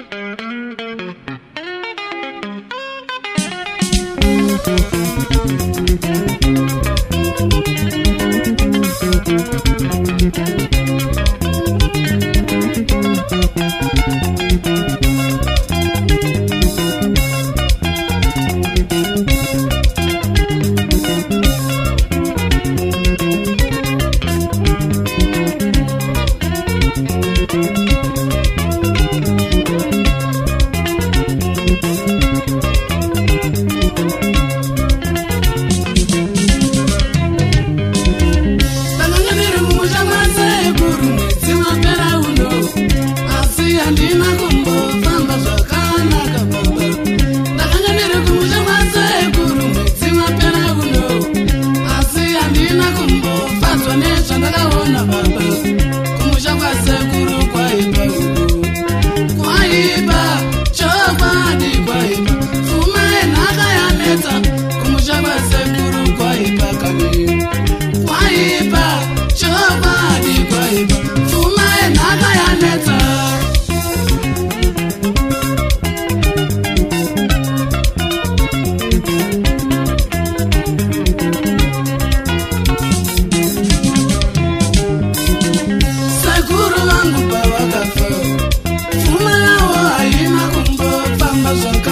Thank you.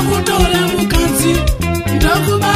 ndakutora mukadzi ndakuba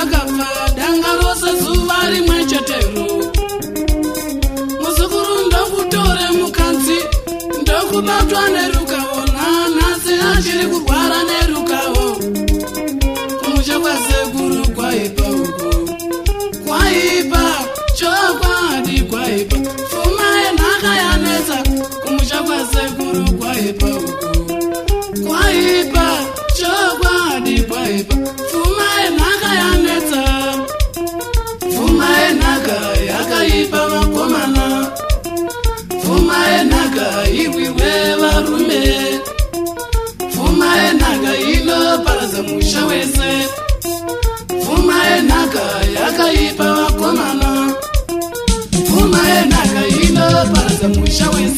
vakafa danga rose zuva rimwe chetemo muzukuru ndokutore mukadzi ndokubatwa nerukavona nhasi achiri kurwa iwiwe varume pfuma yenhaka inoparadza musha wese pfuma yenhaka yakaipa vakomana pfuma yenhaka inoparadza musha wese